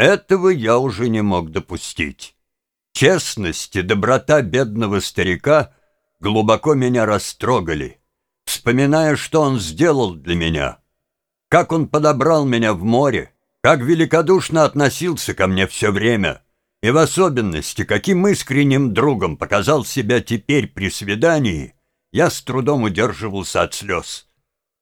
Этого я уже не мог допустить. Честность и доброта бедного старика глубоко меня растрогали, вспоминая, что он сделал для меня, как он подобрал меня в море, как великодушно относился ко мне все время, и в особенности, каким искренним другом показал себя теперь при свидании, я с трудом удерживался от слез.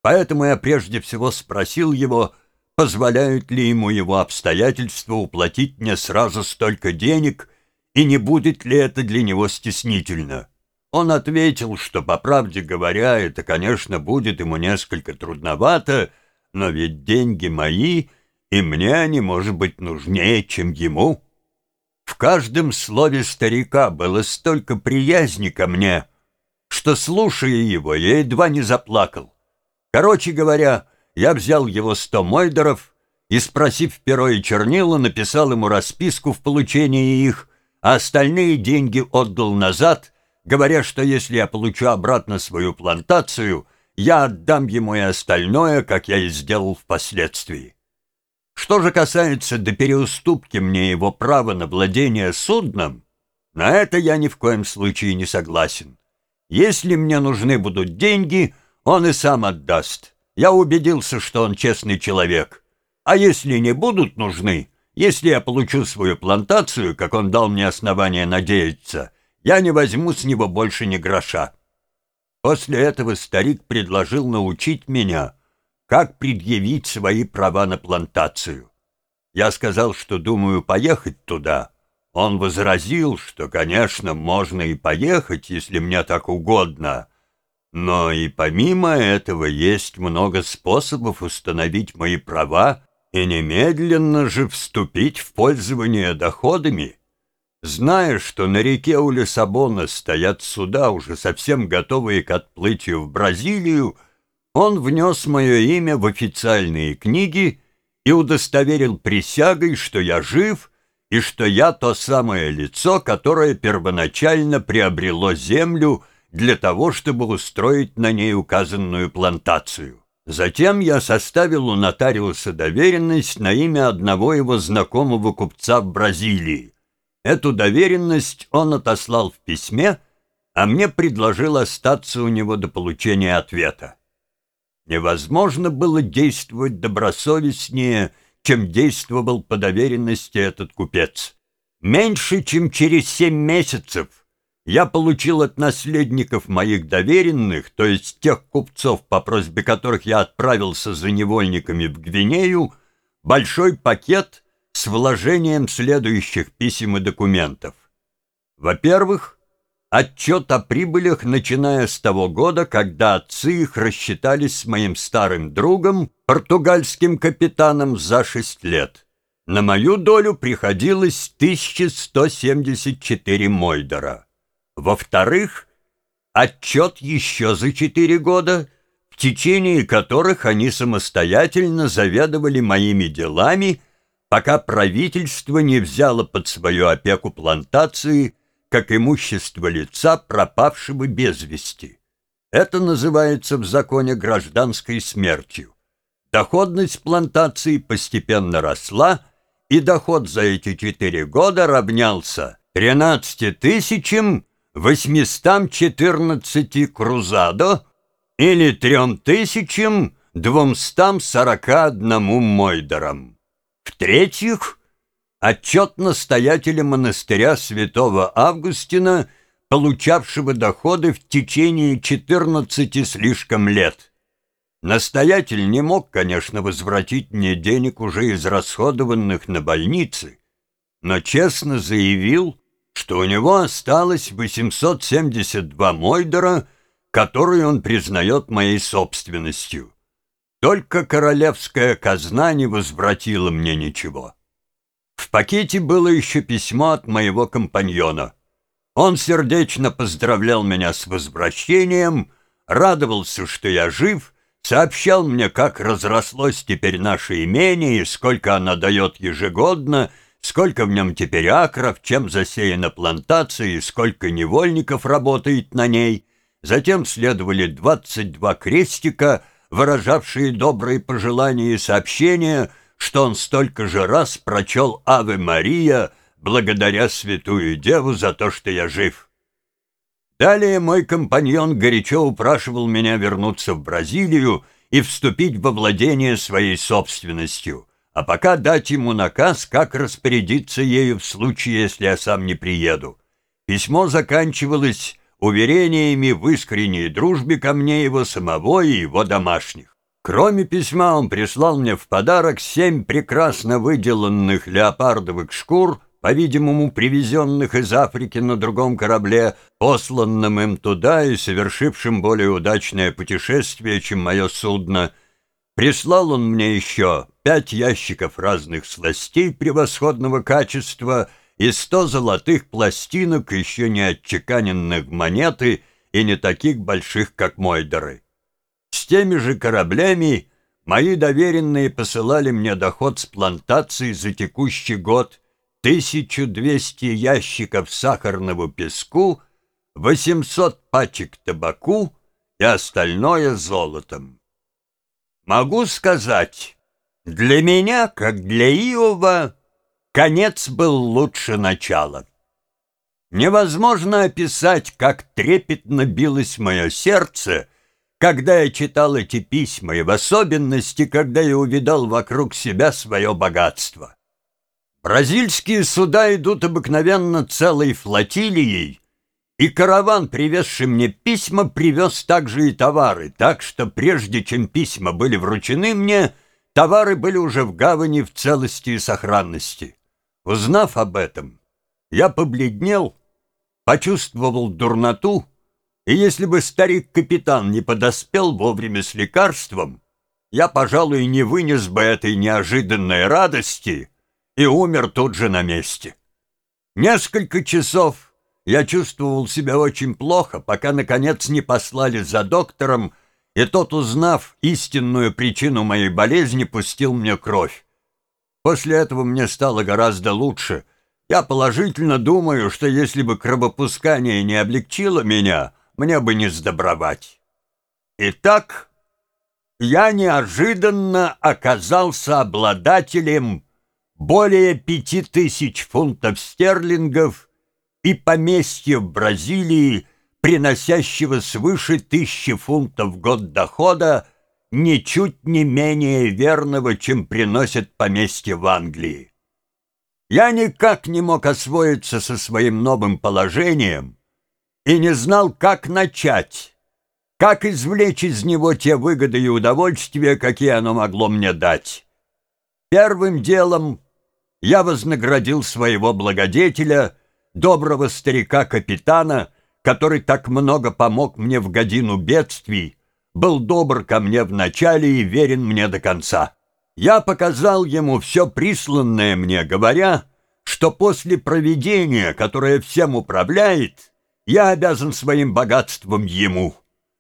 Поэтому я прежде всего спросил его, позволяют ли ему его обстоятельства уплатить мне сразу столько денег, и не будет ли это для него стеснительно. Он ответил, что, по правде говоря, это, конечно, будет ему несколько трудновато, но ведь деньги мои, и мне они, может быть, нужнее, чем ему. В каждом слове старика было столько приязни ко мне, что, слушая его, я едва не заплакал. Короче говоря, я взял его сто мойдеров и, спросив перо и чернила, написал ему расписку в получении их, а остальные деньги отдал назад, говоря, что если я получу обратно свою плантацию, я отдам ему и остальное, как я и сделал впоследствии. Что же касается до переуступки мне его права на владение судном, на это я ни в коем случае не согласен. Если мне нужны будут деньги — он и сам отдаст. Я убедился, что он честный человек. А если не будут нужны, если я получу свою плантацию, как он дал мне основание надеяться, я не возьму с него больше ни гроша. После этого старик предложил научить меня, как предъявить свои права на плантацию. Я сказал, что думаю поехать туда. Он возразил, что, конечно, можно и поехать, если мне так угодно, но и помимо этого есть много способов установить мои права и немедленно же вступить в пользование доходами. Зная, что на реке у Лиссабона стоят суда, уже совсем готовые к отплытию в Бразилию, он внес мое имя в официальные книги и удостоверил присягой, что я жив и что я то самое лицо, которое первоначально приобрело землю — для того, чтобы устроить на ней указанную плантацию. Затем я составил у нотариуса доверенность на имя одного его знакомого купца в Бразилии. Эту доверенность он отослал в письме, а мне предложил остаться у него до получения ответа. Невозможно было действовать добросовестнее, чем действовал по доверенности этот купец. Меньше, чем через семь месяцев я получил от наследников моих доверенных, то есть тех купцов, по просьбе которых я отправился за невольниками в Гвинею, большой пакет с вложением следующих писем и документов. Во-первых, отчет о прибылях, начиная с того года, когда отцы их рассчитались с моим старым другом, португальским капитаном, за шесть лет. На мою долю приходилось 1174 мойдера. Во-вторых, отчет еще за четыре года, в течение которых они самостоятельно заведовали моими делами, пока правительство не взяло под свою опеку плантации как имущество лица, пропавшего без вести. Это называется в законе гражданской смертью. Доходность плантации постепенно росла, и доход за эти четыре года равнялся 13 тысячам 814 крузадо или 3241 мойдерам. В-третьих, отчет настоятеля монастыря святого Августина, получавшего доходы в течение 14 слишком лет. Настоятель не мог, конечно, возвратить мне денег, уже израсходованных на больницы, но честно заявил, что у него осталось 872 мойдера, которые он признает моей собственностью. Только королевская казна не возвратила мне ничего. В пакете было еще письмо от моего компаньона. Он сердечно поздравлял меня с возвращением, радовался, что я жив, сообщал мне, как разрослось теперь наше имение и сколько оно дает ежегодно — сколько в нем теперь акров, чем засеяна плантация и сколько невольников работает на ней. Затем следовали двадцать два крестика, выражавшие добрые пожелания и сообщения, что он столько же раз прочел «Аве Мария», благодаря святую деву за то, что я жив. Далее мой компаньон горячо упрашивал меня вернуться в Бразилию и вступить во владение своей собственностью, а пока дать ему наказ, как распорядиться ею в случае, если я сам не приеду. Письмо заканчивалось уверениями в искренней дружбе ко мне его самого и его домашних. Кроме письма он прислал мне в подарок семь прекрасно выделанных леопардовых шкур, по-видимому, привезенных из Африки на другом корабле, посланном им туда и совершившим более удачное путешествие, чем мое судно. Прислал он мне еще пять ящиков разных сластей превосходного качества и сто золотых пластинок, еще не отчеканенных монеты и не таких больших, как Мойдеры. С теми же кораблями мои доверенные посылали мне доход с плантации за текущий год — 1200 ящиков сахарного песку, 800 пачек табаку и остальное золотом. Могу сказать, для меня, как для Иова, конец был лучше начала. Невозможно описать, как трепетно билось мое сердце, когда я читал эти письма, и в особенности, когда я увидал вокруг себя свое богатство. Бразильские суда идут обыкновенно целой флотилией, и караван, привезший мне письма, привез также и товары, так что прежде чем письма были вручены мне, товары были уже в гавани в целости и сохранности. Узнав об этом, я побледнел, почувствовал дурноту, и если бы старик-капитан не подоспел вовремя с лекарством, я, пожалуй, не вынес бы этой неожиданной радости — и умер тут же на месте. Несколько часов я чувствовал себя очень плохо, пока, наконец, не послали за доктором, и тот, узнав истинную причину моей болезни, пустил мне кровь. После этого мне стало гораздо лучше. Я положительно думаю, что если бы кровопускание не облегчило меня, мне бы не сдобровать. Итак, я неожиданно оказался обладателем более пяти тысяч фунтов стерлингов и поместье в Бразилии, приносящего свыше тысячи фунтов в год дохода, ничуть не менее верного, чем приносят поместье в Англии. Я никак не мог освоиться со своим новым положением и не знал, как начать, как извлечь из него те выгоды и удовольствия, какие оно могло мне дать. Первым делом я вознаградил своего благодетеля, доброго старика-капитана, который так много помог мне в годину бедствий, был добр ко мне в начале и верен мне до конца. Я показал ему все присланное мне, говоря, что после проведения, которое всем управляет, я обязан своим богатством ему,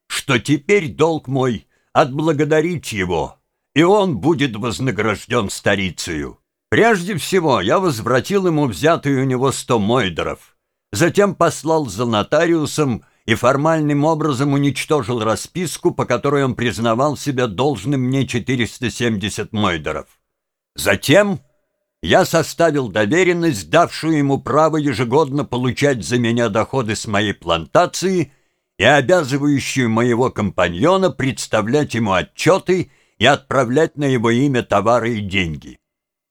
что теперь долг мой отблагодарить его, и он будет вознагражден старицею. Прежде всего, я возвратил ему взятые у него сто мойдеров, затем послал за нотариусом и формальным образом уничтожил расписку, по которой он признавал себя должным мне 470 мойдеров. Затем я составил доверенность, давшую ему право ежегодно получать за меня доходы с моей плантации и обязывающую моего компаньона представлять ему отчеты и отправлять на его имя товары и деньги.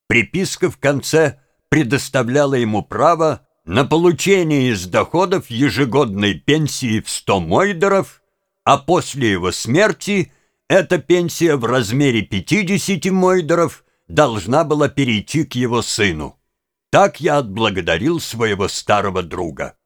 Приписка в конце предоставляла ему право на получение из доходов ежегодной пенсии в 100 мойдеров, а после его смерти эта пенсия в размере 50 мойдеров должна была перейти к его сыну. Так я отблагодарил своего старого друга.